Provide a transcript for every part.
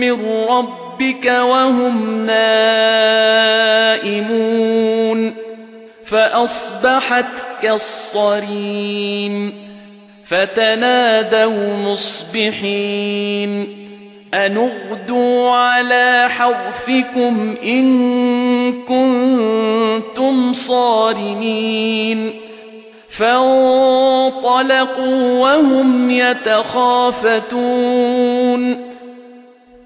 من ربك وهم نائمون فأصبحت كالصريم فتنادوا مصبحين أنغدوا على حرفكم إن كنتم صارمين فانطلقوا وهم يتخافتون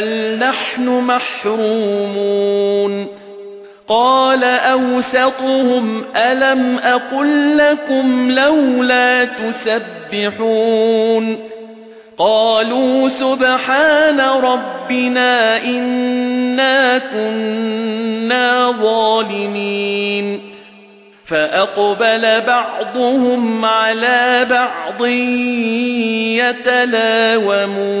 بل نحن محرومون قال أوسطهم ألم أقل لكم لولا تسبحون قالوا سبحان ربنا إنا كنا ظالمين فأقبل بعضهم على بعض يتلاومون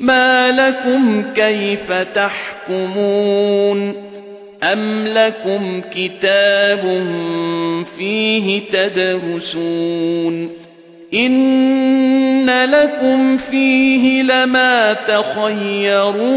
ما لكم كيف تحكمون أم لكم كتاب فيه تدرسون إن لكم فيه لما تخيرون